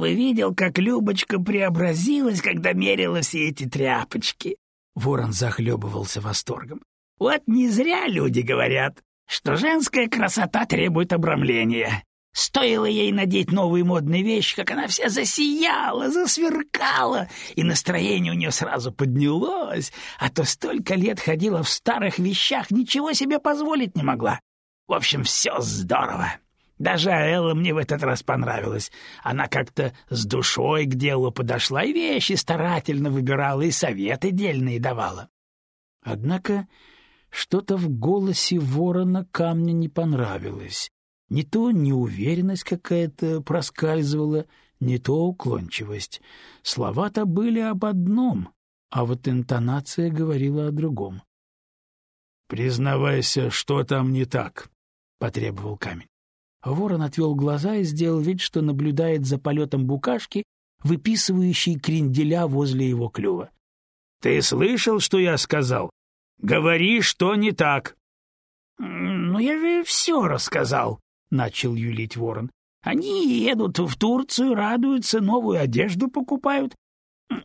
Бы видел, как Любочка преобразилась, когда мерила все эти тряпочки. Ворон захлебывался восторгом. Вот не зря люди говорят, что женская красота требует обрамления. Стоило ей надеть новые модные вещи, как она вся засияла, засверкала, и настроение у нее сразу поднялось, а то столько лет ходила в старых вещах, ничего себе позволить не могла. В общем, все здорово. Даже Аэлла мне в этот раз понравилась. Она как-то с душой к делу подошла и вещи старательно выбирала, и советы дельные давала. Однако что-то в голосе ворона камня не понравилось. Не то неуверенность какая-то проскальзывала, не то уклончивость. Слова-то были об одном, а вот интонация говорила о другом. «Признавайся, что там не так», — потребовал камень. Ворон отвел глаза и сделал вид, что наблюдает за полетом букашки, выписывающей кренделя возле его клюва. — Ты слышал, что я сказал? Говори, что не так. — Ну, я же все рассказал, — начал юлить ворон. — Они едут в Турцию, радуются, новую одежду покупают.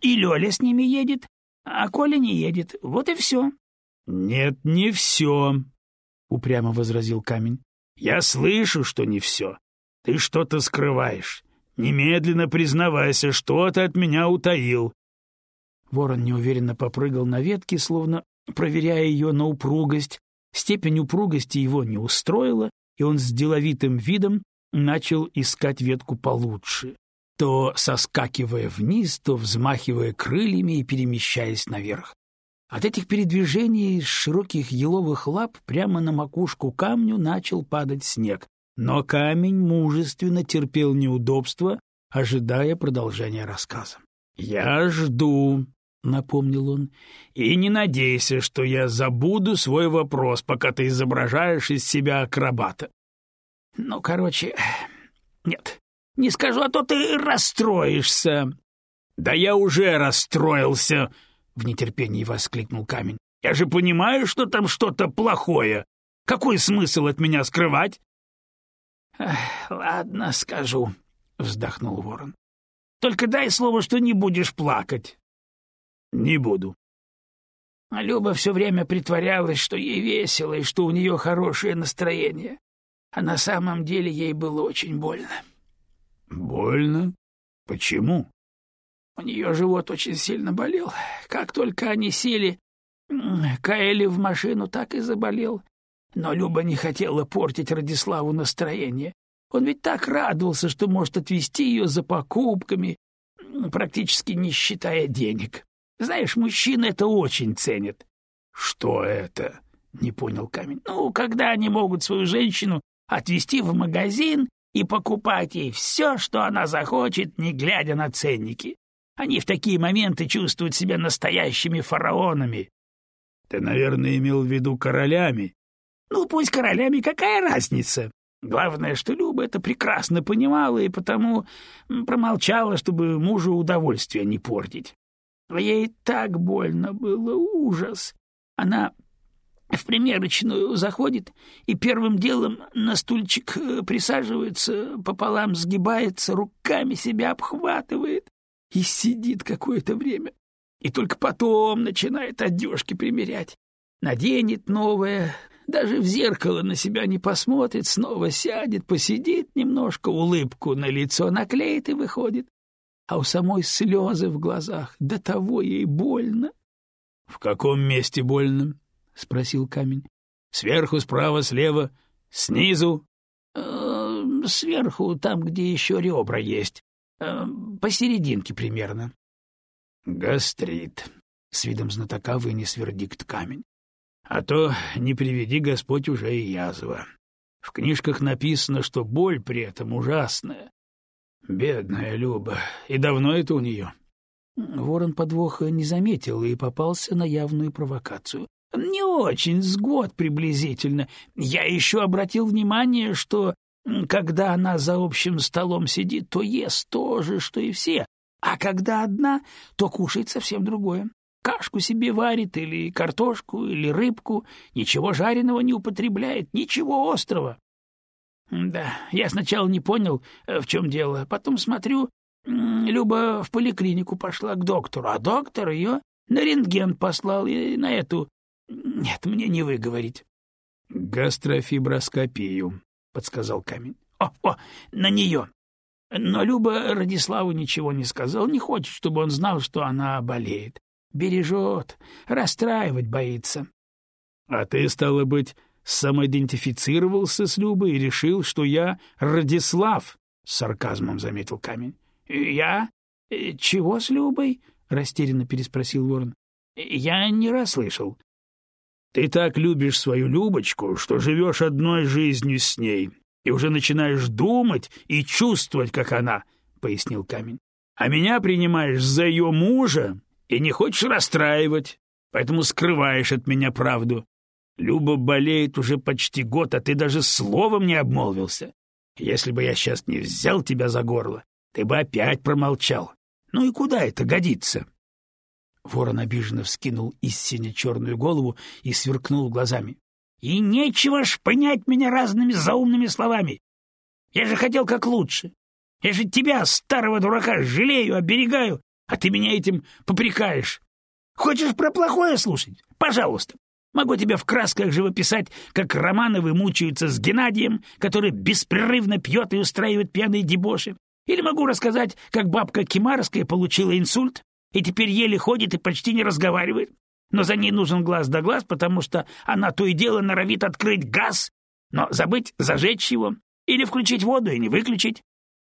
И Лёля с ними едет, а Коля не едет. Вот и все. — Нет, не все, — упрямо возразил камень. — Я слышу, что не все. Ты что-то скрываешь. Немедленно признавайся, что ты от меня утаил. Ворон неуверенно попрыгал на ветке, словно проверяя ее на упругость. Степень упругости его не устроила, и он с деловитым видом начал искать ветку получше, то соскакивая вниз, то взмахивая крыльями и перемещаясь наверх. От этих передвижений из широких еловых лап прямо на макушку камню начал падать снег, но камень мужественно терпел неудобства, ожидая продолжения рассказа. «Я жду», — напомнил он, — «и не надейся, что я забуду свой вопрос, пока ты изображаешь из себя акробата». «Ну, короче, нет, не скажу, а то ты расстроишься». «Да я уже расстроился», — в нетерпении воскликнул камень. «Я же понимаю, что там что-то плохое. Какой смысл от меня скрывать?» «Ладно, скажу», — вздохнул ворон. «Только дай слово, что не будешь плакать». «Не буду». А Люба все время притворялась, что ей весело и что у нее хорошее настроение. А на самом деле ей было очень больно. «Больно? Почему?» У нее живот очень сильно болел. Как только они сели, Каэли в машину так и заболел. Но Люба не хотела портить Радиславу настроение. Он ведь так радовался, что может отвезти ее за покупками, практически не считая денег. Знаешь, мужчины это очень ценят. — Что это? — не понял камень. — Ну, когда они могут свою женщину отвезти в магазин и покупать ей все, что она захочет, не глядя на ценники. Они в такие моменты чувствуют себя настоящими фараонами. — Ты, наверное, имел в виду королями? — Ну, пусть королями, какая разница? Главное, что Люба это прекрасно понимала и потому промолчала, чтобы мужу удовольствие не портить. Ей так больно было, ужас. Она в примерочную заходит и первым делом на стульчик э, присаживается, пополам сгибается, руками себя обхватывает и сидит какое-то время. И только потом начинает одежки примерять. Наденет новое, даже в зеркало на себя не посмотрит, снова сядет, посидит немножко, улыбку на лицо наклеит и выходит. А у самой слезы в глазах, до того ей больно. — В каком месте больно? — спросил камень. — Сверху, справа, слева, снизу? Э, — Сверху, там, где еще ребра есть. Э, посерединке примерно. — Гастрит, — с видом знатока вынес вердикт камень. — А то, не приведи Господь, уже и язва. В книжках написано, что боль при этом ужасная. Бедная Люба. И давно это у нее? Ворон подвоха не заметил и попался на явную провокацию. Не очень, с год приблизительно. Я еще обратил внимание, что когда она за общим столом сидит, то ест то же, что и все, а когда одна, то кушает совсем другое. Кашку себе варит или картошку, или рыбку, ничего жареного не употребляет, ничего острого. Да, я сначала не понял, э, в чем дело, потом смотрю, Люба в поликлинику пошла к доктору, а доктор ее на рентген послал и на эту... Нет, мне не выговорить. — Гастрофиброскопию, — подсказал камень. — О, о, на нее. Но Люба Радиславу ничего не сказал, не хочет, чтобы он знал, что она болеет. Бережет, расстраивать боится. — А ты, стало быть, самоидентифицировался с Любой и решил, что я Радислав, — с сарказмом заметил камень. — Я? Чего с Любой? — растерянно переспросил ворон. — Я не расслышал. — Ты так любишь свою Любочку, что живешь одной жизнью с ней и уже начинаешь думать и чувствовать, как она, — пояснил камень. — А меня принимаешь за ее мужа и не хочешь расстраивать, поэтому скрываешь от меня правду. Люба болеет уже почти год, а ты даже словом не обмолвился. Если бы я сейчас не взял тебя за горло, ты бы опять промолчал. Ну и куда это годится? Ворон обиженно вскинул из сине-черную голову и сверкнул глазами. — И нечего ж понять меня разными заумными словами. Я же хотел как лучше. Я же тебя, старого дурака, жалею, оберегаю, а ты меня этим попрекаешь. Хочешь про плохое слушать? Пожалуйста. Могу тебе в красках живописать, как Романовы мучаются с Геннадием, который беспрерывно пьет и устраивает пьяные дебоши. Или могу рассказать, как бабка Кимарская получила инсульт и теперь еле ходит и почти не разговаривает. Но за ней нужен глаз да глаз, потому что она то и дело норовит открыть газ, но забыть зажечь его или включить воду и не выключить.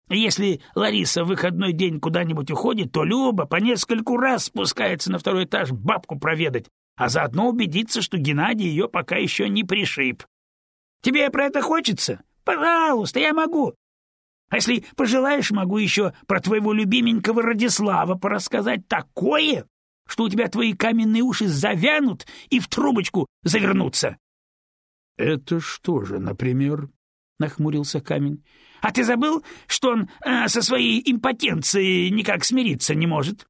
Если Лариса в выходной день куда-нибудь уходит, то Люба по нескольку раз спускается на второй этаж бабку проведать, а заодно убедиться, что Геннадий ее пока еще не пришиб. Тебе про это хочется? Пожалуйста, я могу. А если пожелаешь, могу еще про твоего любименького Радислава порассказать такое, что у тебя твои каменные уши завянут и в трубочку завернутся. — Это что же, например? — нахмурился камень. — А ты забыл, что он э, со своей импотенцией никак смириться не может?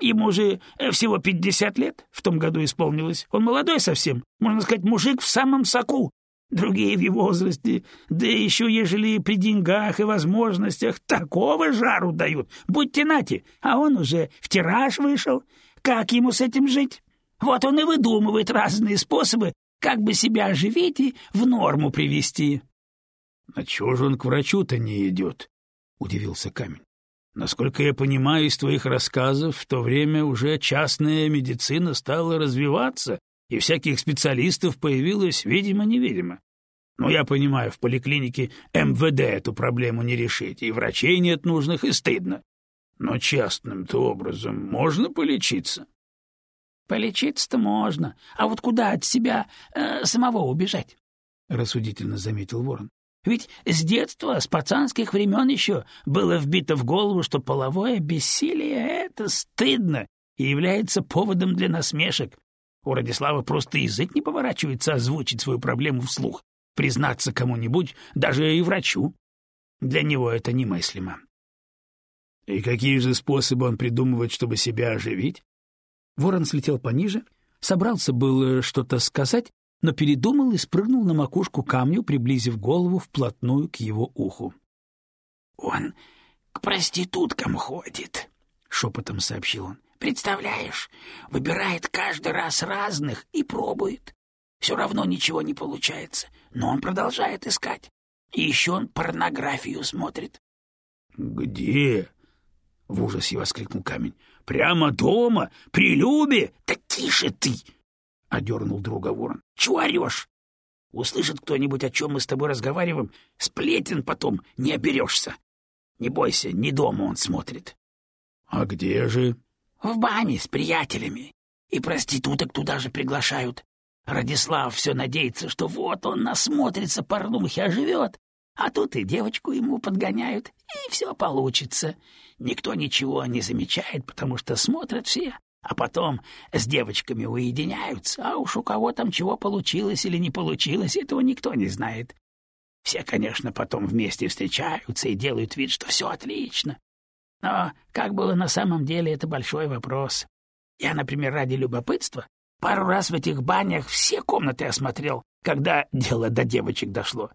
Ему же э, всего пятьдесят лет в том году исполнилось. Он молодой совсем, можно сказать, мужик в самом соку. Другие в его возрасте, да еще ежели при деньгах и возможностях, такого жару дают. Будьте нати, а он уже в тираж вышел. Как ему с этим жить? Вот он и выдумывает разные способы, как бы себя оживить и в норму привести. — А чего же он к врачу-то не идет? — удивился камень. Насколько я понимаю из твоих рассказов, в то время уже частная медицина стала развиваться, и всяких специалистов появилось видимо-невидимо. Но я понимаю, в поликлинике МВД эту проблему не решить, и врачей нет нужных, и стыдно. Но частным-то образом можно полечиться? Полечиться-то можно, а вот куда от себя э, самого убежать? — рассудительно заметил Ворон. Ведь с детства, с пацанских времен еще было вбито в голову, что половое бессилие — это стыдно и является поводом для насмешек. У Радислава просто язык не поворачивается озвучить свою проблему вслух, признаться кому-нибудь, даже и врачу. Для него это немыслимо. И какие же способы он придумывает, чтобы себя оживить? Ворон слетел пониже, собрался было что-то сказать, но передумал и спрыгнул на макушку камню, приблизив голову вплотную к его уху. — Он к проституткам ходит, — шепотом сообщил он. — Представляешь, выбирает каждый раз разных и пробует. Все равно ничего не получается, но он продолжает искать. И еще он порнографию смотрит. — Где? — в ужасе воскликнул камень. — Прямо дома? При Любе? Да тише ты! — одернул друга ворон. — Чего орешь? Услышит кто-нибудь, о чем мы с тобой разговариваем, сплетен потом не оберешься. Не бойся, не дома он смотрит. — А где же? — В бане с приятелями. И проституток туда же приглашают. Радислав все надеется, что вот он насмотрится порнухи, оживет, а тут и девочку ему подгоняют, и все получится. Никто ничего не замечает, потому что смотрят все, а потом с девочками уединяются, а уж у кого там чего получилось или не получилось, этого никто не знает. Все, конечно, потом вместе встречаются и делают вид, что все отлично. Но как было на самом деле, это большой вопрос. Я, например, ради любопытства пару раз в этих банях все комнаты осмотрел, когда дело до девочек дошло.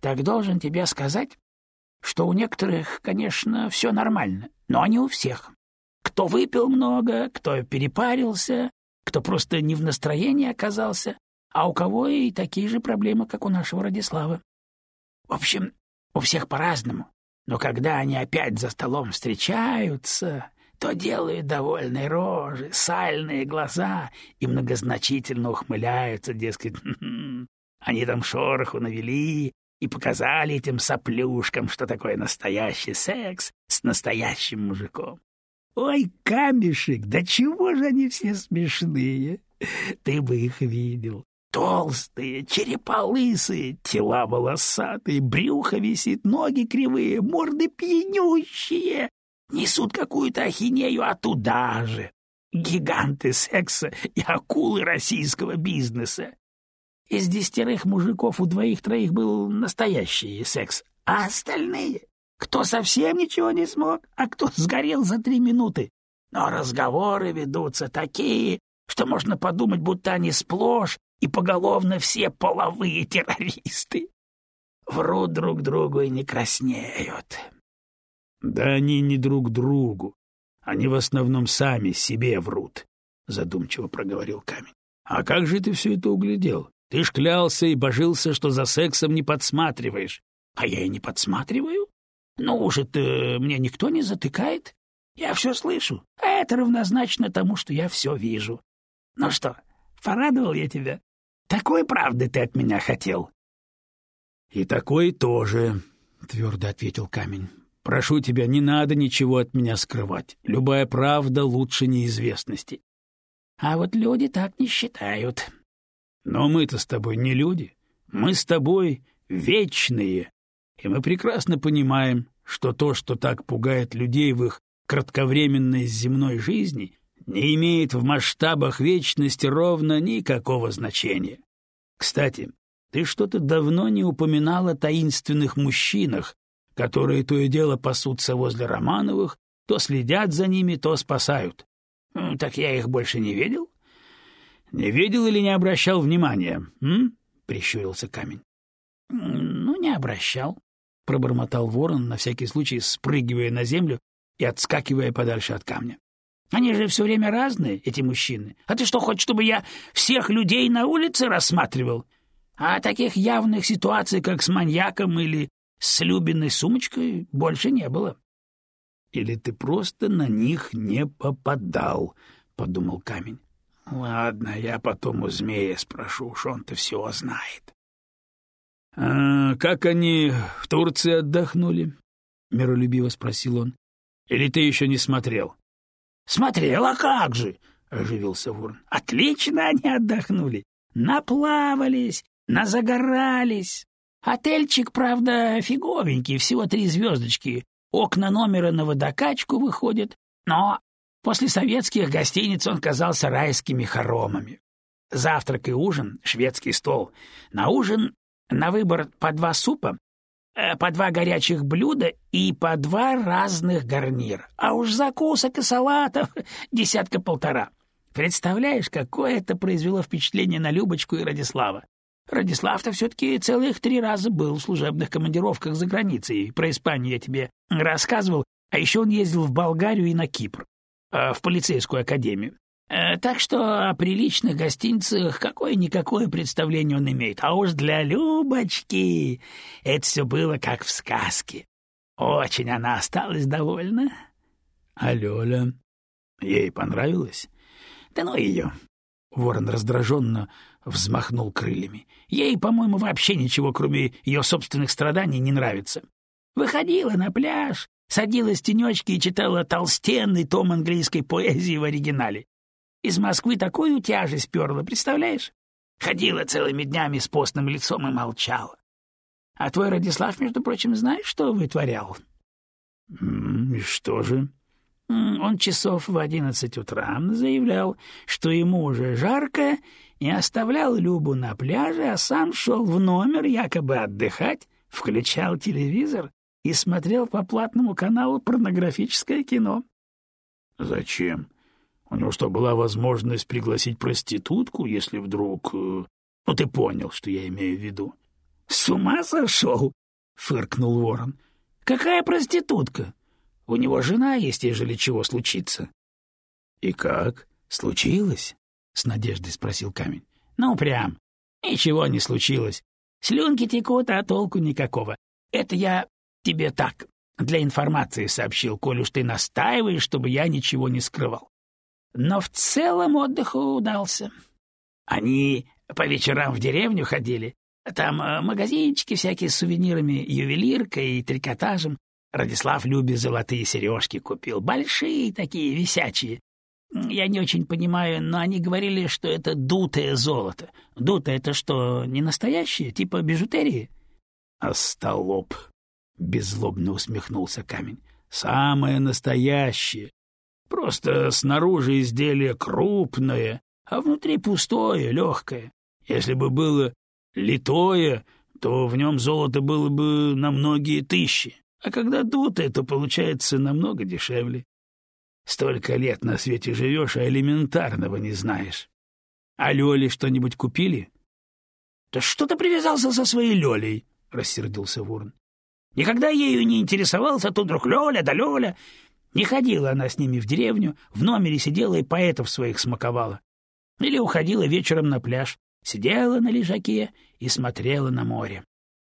Так должен тебе сказать, что у некоторых, конечно, все нормально, но не у всех. Кто выпил много, кто перепарился, кто просто не в настроении оказался, а у кого и такие же проблемы, как у нашего Радислава. В общем, у всех по-разному, но когда они опять за столом встречаются, то делают довольные рожи, сальные глаза и многозначительно ухмыляются, дескать, они там шороху навели и показали этим соплюшкам, что такое настоящий секс с настоящим мужиком. Ой, камешек, да чего же они все смешные? Ты бы их видел. Толстые, черепа лысые, тела волосатые, брюхо висит, ноги кривые, морды пьянющие. Несут какую-то ахинею, а туда же. Гиганты секса и акулы российского бизнеса. Из десятерых мужиков у двоих-троих был настоящий секс, а остальные кто совсем ничего не смог, а кто сгорел за три минуты. Но разговоры ведутся такие, что можно подумать, будто они сплошь и поголовно все половые террористы. Врут друг другу и не краснеют. — Да они не друг другу. Они в основном сами себе врут, — задумчиво проговорил камень. — А как же ты все это углядел? Ты ж клялся и божился, что за сексом не подсматриваешь. — А я и не подсматриваю. Ну уж это мне никто не затыкает. Я все слышу, а это равнозначно тому, что я все вижу. Ну что, порадовал я тебя? Такой правды ты от меня хотел. — И такой тоже, — твердо ответил камень. — Прошу тебя, не надо ничего от меня скрывать. Любая правда лучше неизвестности. — А вот люди так не считают. — Но мы-то с тобой не люди. Мы с тобой вечные и мы прекрасно понимаем, что то, что так пугает людей в их кратковременной земной жизни, не имеет в масштабах вечности ровно никакого значения. Кстати, ты что-то давно не упоминал о таинственных мужчинах, которые то и дело пасутся возле Романовых, то следят за ними, то спасают. — Так я их больше не видел? — Не видел или не обращал внимания? М? — прищурился камень. — Ну, не обращал пробормотал ворон, на всякий случай спрыгивая на землю и отскакивая подальше от камня. Они же все время разные, эти мужчины. А ты что, хочешь, чтобы я всех людей на улице рассматривал? А таких явных ситуаций, как с маньяком или с Любиной сумочкой, больше не было. Или ты просто на них не попадал, — подумал камень. Ладно, я потом у змея спрошу, уж он-то все знает. — А как они в Турции отдохнули? — миролюбиво спросил он. — Или ты еще не смотрел? — Смотрел, а как же? — оживился Ворон. — Отлично они отдохнули. Наплавались, назагорались. Отельчик, правда, фиговенький, всего три звездочки. Окна номера на водокачку выходят, но после советских гостиниц он казался райскими хоромами. Завтрак и ужин — шведский стол. На ужин на выбор по два супа, по два горячих блюда и по два разных гарнира. А уж закусок и салатов десятка-полтора. Представляешь, какое это произвело впечатление на Любочку и Радислава? Радислав-то все-таки целых три раза был в служебных командировках за границей. Про Испанию я тебе рассказывал, а еще он ездил в Болгарию и на Кипр, э, в полицейскую академию. Э, так что о приличных гостиницах какое-никакое представление он имеет. А уж для Любочки это все было как в сказке. Очень она осталась довольна. А Лёля? Ей понравилось? Да ну ее. Ворон раздраженно взмахнул крыльями. Ей, по-моему, вообще ничего, кроме ее собственных страданий, не нравится. Выходила на пляж, садилась в тенечки и читала толстенный том английской поэзии в оригинале. Из Москвы такую тяжесть перла, представляешь? Ходила целыми днями с постным лицом и молчала. А твой Радислав, между прочим, знаешь, что вытворял? — И что же? Он часов в одиннадцать утра заявлял, что ему уже жарко, и оставлял Любу на пляже, а сам шел в номер якобы отдыхать, включал телевизор и смотрел по платному каналу порнографическое кино. — Зачем? У него что, была возможность пригласить проститутку, если вдруг... Э, ну, ты понял, что я имею в виду. — С ума сошел? — фыркнул ворон. — Какая проститутка? У него жена есть, ежели чего случится. — И как? Случилось? — с надеждой спросил камень. — Ну, прям. Ничего не случилось. Слюнки текут, а толку никакого. Это я тебе так, для информации сообщил, коль уж ты настаиваешь, чтобы я ничего не скрывал. Но в целом отдых удался. Они по вечерам в деревню ходили. Там э, магазинчики всякие с сувенирами, ювелиркой и трикотажем. Радислав Любе золотые сережки купил, большие такие, висячие. Я не очень понимаю, но они говорили, что это дутое золото. Дутое — это что, не настоящее, типа бижутерии? — Остолоп! — беззлобно усмехнулся камень. — Самое настоящее. Просто снаружи изделие крупное, а внутри пустое, легкое. Если бы было литое, то в нем золото было бы на многие тысячи, а когда дутое, то получается намного дешевле. Столько лет на свете живешь, а элементарного не знаешь. А Лёле что-нибудь купили? — Да что ты привязался со своей Лёлей? — рассердился Ворон. — Никогда ею не интересовался, а то вдруг Лёля да Лёля. Не ходила она с ними в деревню, в номере сидела и поэтов своих смаковала. Или уходила вечером на пляж, сидела на лежаке и смотрела на море.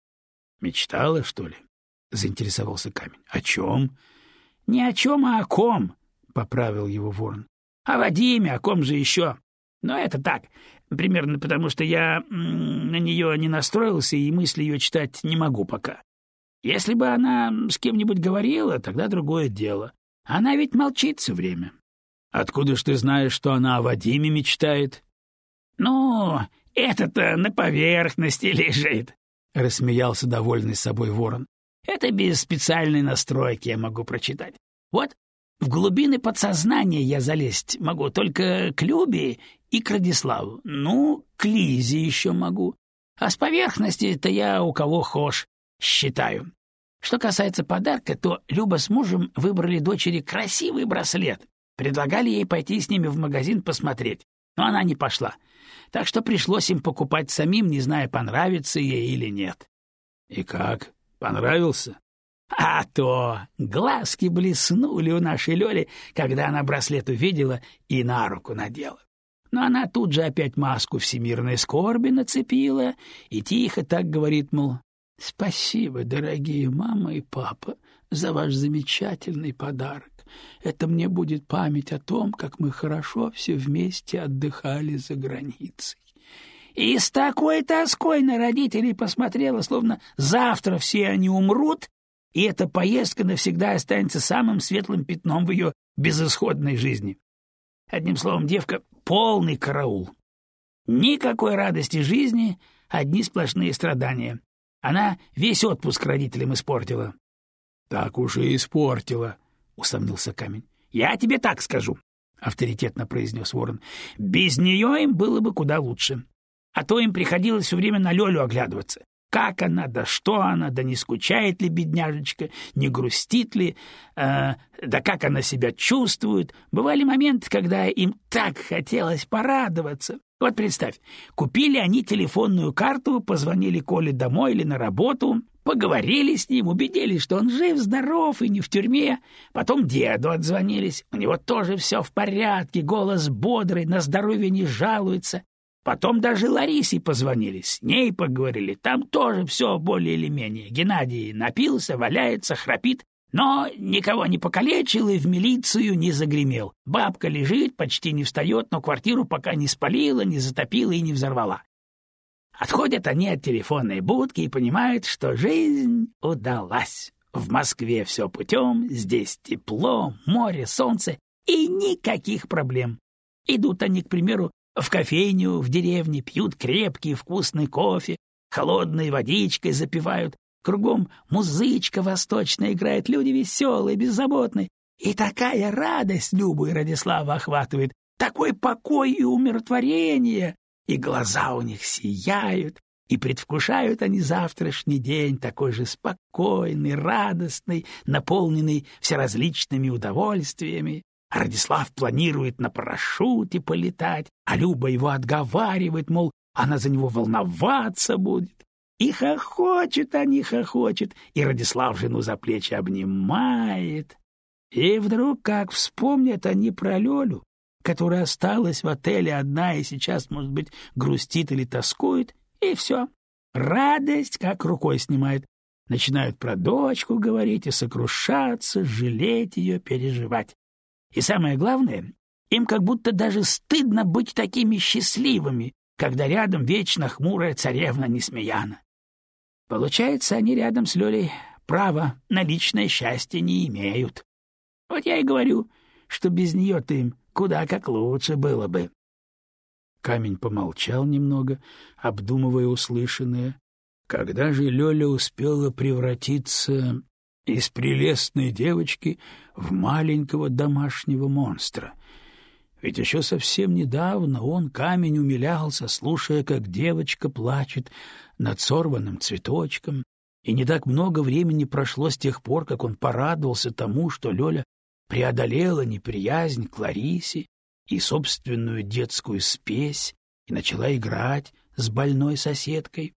— Мечтала, что ли? — заинтересовался камень. — О чем? — Не о чем, а о ком, — поправил его ворон. — О Вадиме, о ком же еще? Но это так, примерно потому, что я на нее не настроился и мысли ее читать не могу пока. Если бы она с кем-нибудь говорила, тогда другое дело. Она ведь молчит все время. Откуда ж ты знаешь, что она о Вадиме мечтает? — Ну, это-то на поверхности лежит, — рассмеялся довольный собой ворон. — Это без специальной настройки я могу прочитать. Вот в глубины подсознания я залезть могу только к Любе и к Радиславу. Ну, к Лизе еще могу. А с поверхности-то я у кого хошь считаю. Что касается подарка, то Люба с мужем выбрали дочери красивый браслет. Предлагали ей пойти с ними в магазин посмотреть, но она не пошла. Так что пришлось им покупать самим, не зная, понравится ей или нет. — И как? Понравился? — А то! Глазки блеснули у нашей Лёли, когда она браслет увидела и на руку надела. Но она тут же опять маску всемирной скорби нацепила и тихо так говорит, мол, «Спасибо, дорогие мама и папа, за ваш замечательный подарок. Это мне будет память о том, как мы хорошо все вместе отдыхали за границей. И с такой тоской на родителей посмотрела, словно завтра все они умрут, и эта поездка навсегда останется самым светлым пятном в ее безысходной жизни. Одним словом, девка — полный караул. Никакой радости жизни, одни сплошные страдания. Она весь отпуск родителям испортила. — Так уж и испортила, — усомнился камень. — Я тебе так скажу, — авторитетно произнес ворон. — Без нее им было бы куда лучше. А то им приходилось все время на Лёлю оглядываться. Как она, да что она, да не скучает ли бедняжечка, не грустит ли, э, да как она себя чувствует. Бывали моменты, когда им так хотелось порадоваться. Вот представь, купили они телефонную карту, позвонили Коле домой или на работу, Поговорили с ним, убедились, что он жив-здоров и не в тюрьме. Потом деду отзвонились. У него тоже все в порядке, голос бодрый, на здоровье не жалуется. Потом даже Ларисе позвонили, с ней поговорили. Там тоже все более или менее. Геннадий напился, валяется, храпит, но никого не покалечил и в милицию не загремел. Бабка лежит, почти не встает, но квартиру пока не спалила, не затопила и не взорвала. Отходят они от телефонной будки и понимают, что жизнь удалась. В Москве все путем, здесь тепло, море, солнце и никаких проблем. Идут они, к примеру, в кофейню в деревне, пьют крепкий вкусный кофе, холодной водичкой запивают, кругом музычка восточная играет, люди веселые, беззаботные. И такая радость Любу и Радислава охватывает, такой покой и умиротворение, и глаза у них сияют, и предвкушают они завтрашний день, такой же спокойный, радостный, наполненный всеразличными удовольствиями. А Радислав планирует на парашюте полетать, а Люба его отговаривает, мол, она за него волноваться будет. И хохочет они, хохочет, и Радислав жену за плечи обнимает. И вдруг, как вспомнят они про Лёлю, которая осталась в отеле одна и сейчас, может быть, грустит или тоскует, и все. Радость как рукой снимает. Начинают про дочку говорить и сокрушаться, жалеть ее, переживать. И самое главное, им как будто даже стыдно быть такими счастливыми, когда рядом вечно хмурая царевна Несмеяна. Получается, они рядом с Лёлей права на личное счастье не имеют. Вот я и говорю, что без нее-то им куда как лучше было бы. Камень помолчал немного, обдумывая услышанное. Когда же Лёля успела превратиться из прелестной девочки в маленького домашнего монстра? Ведь еще совсем недавно он, камень, умилялся, слушая, как девочка плачет над сорванным цветочком, и не так много времени прошло с тех пор, как он порадовался тому, что Лёля преодолела неприязнь к Ларисе и собственную детскую спесь и начала играть с больной соседкой.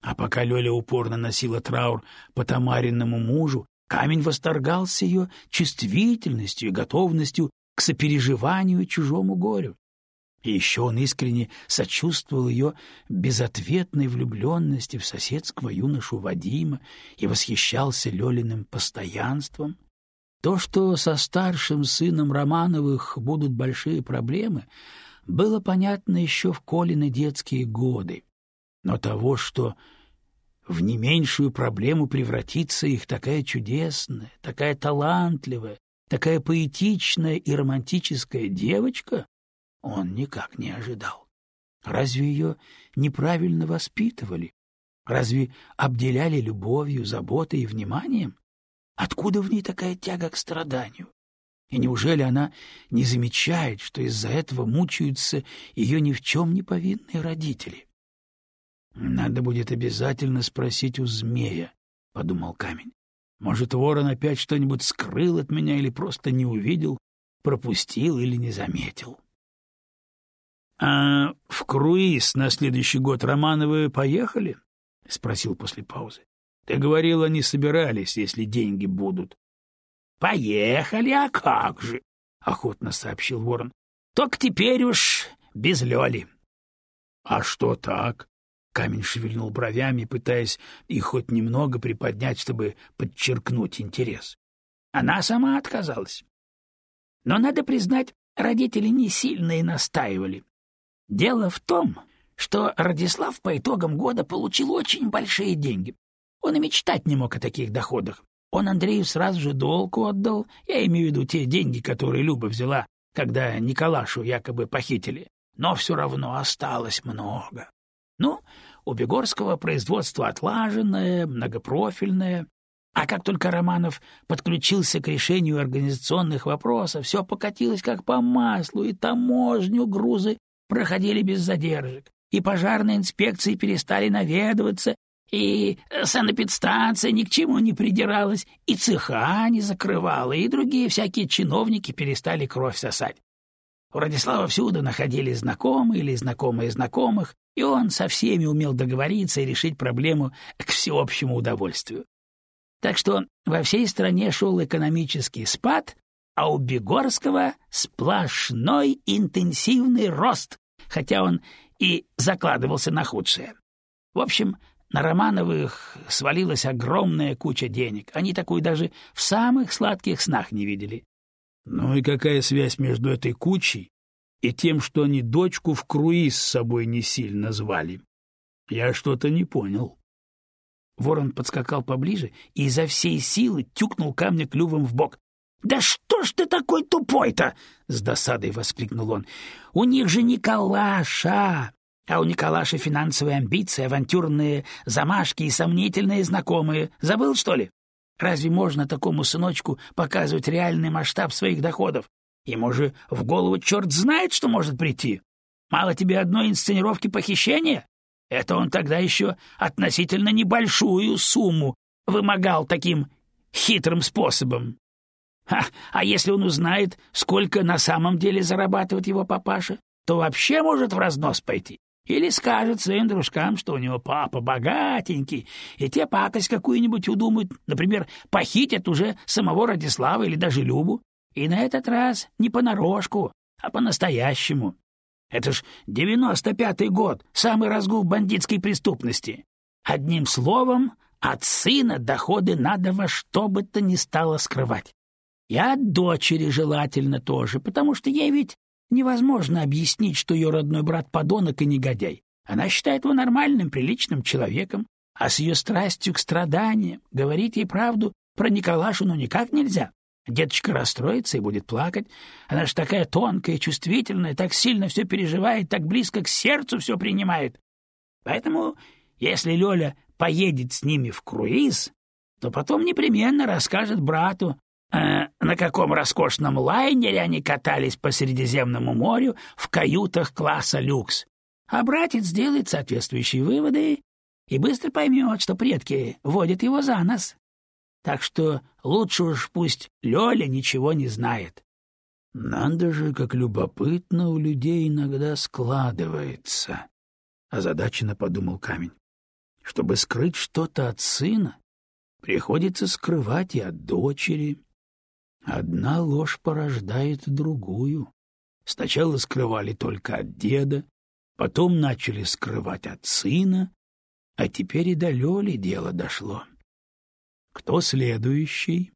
А пока Лёля упорно носила траур по Тамариному мужу, камень восторгался ее чувствительностью и готовностью к сопереживанию чужому горю. И еще он искренне сочувствовал ее безответной влюбленности в соседского юношу Вадима и восхищался Лёлиным постоянством. То, что со старшим сыном Романовых будут большие проблемы, было понятно еще в Колины детские годы. Но того, что в не меньшую проблему превратится их такая чудесная, такая талантливая, такая поэтичная и романтическая девочка, он никак не ожидал. Разве ее неправильно воспитывали? Разве обделяли любовью, заботой и вниманием? Откуда в ней такая тяга к страданию? И неужели она не замечает, что из-за этого мучаются ее ни в чем не повинные родители? «Надо будет обязательно спросить у змея», — подумал камень. «Может, ворон опять что-нибудь скрыл от меня или просто не увидел, пропустил или не заметил?» «А в круиз на следующий год Романовы поехали?» — спросил после паузы. «Ты говорил, они собирались, если деньги будут». «Поехали, а как же?» — охотно сообщил Ворон. «Только теперь уж без Лёли». «А что так?» Камень шевельнул бровями, пытаясь их хоть немного приподнять, чтобы подчеркнуть интерес. Она сама отказалась. Но, надо признать, родители не сильно и настаивали. Дело в том, что Радислав по итогам года получил очень большие деньги. Он и мечтать не мог о таких доходах. Он Андрею сразу же долг отдал, я имею в виду те деньги, которые Люба взяла, когда Николашу якобы похитили. Но все равно осталось много. Ну, у Бегорского производство отлаженное, многопрофильное. А как только Романов подключился к решению организационных вопросов, все покатилось как по маслу, и таможню грузы проходили без задержек, и пожарные инспекции перестали наведываться, и санэпидстанция ни к чему не придиралась, и цеха не закрывала, и другие всякие чиновники перестали кровь сосать. У Радислава всюду находились знакомые или знакомые знакомых, и он со всеми умел договориться и решить проблему к всеобщему удовольствию. Так что во всей стране шел экономический спад, а у Бегорского сплошной интенсивный рост хотя он и закладывался на худшее. В общем, на Романовых свалилась огромная куча денег. Они такую даже в самых сладких снах не видели. Ну и какая связь между этой кучей и тем, что они дочку в круиз с собой не сильно звали? Я что-то не понял. Ворон подскакал поближе и изо всей силы тюкнул камня клювом в бок. «Да что ж ты такой тупой-то?» — с досадой воскликнул он. «У них же Николаша, а у Николаша финансовые амбиции, авантюрные замашки и сомнительные знакомые. Забыл, что ли? Разве можно такому сыночку показывать реальный масштаб своих доходов? Ему же в голову черт знает, что может прийти. Мало тебе одной инсценировки похищения? Это он тогда еще относительно небольшую сумму вымогал таким хитрым способом. Ха, а если он узнает, сколько на самом деле зарабатывает его папаша, то вообще может в разнос пойти. Или скажет своим дружкам, что у него папа богатенький, и те пакость какую-нибудь удумают, например, похитят уже самого Радислава или даже Любу. И на этот раз не понарошку, а по-настоящему. Это ж девяносто пятый год, самый разгул бандитской преступности. Одним словом, от сына доходы надо во что бы то ни стало скрывать. И от дочери желательно тоже, потому что ей ведь невозможно объяснить, что ее родной брат подонок и негодяй. Она считает его нормальным, приличным человеком, а с ее страстью к страданиям говорить ей правду про Николашу ну никак нельзя. Деточка расстроится и будет плакать. Она же такая тонкая, чувствительная, так сильно все переживает, так близко к сердцу все принимает. Поэтому, если Лёля поедет с ними в круиз, то потом непременно расскажет брату, э, на каком роскошном лайнере они катались по Средиземному морю в каютах класса люкс. А братец сделает соответствующие выводы и быстро поймет, что предки водят его за нос так что лучше уж пусть Лёля ничего не знает. — Надо же, как любопытно у людей иногда складывается, — озадаченно подумал камень. Чтобы скрыть что-то от сына, приходится скрывать и от дочери. Одна ложь порождает другую. Сначала скрывали только от деда, потом начали скрывать от сына, а теперь и до Лёли дело дошло. Кто следующий?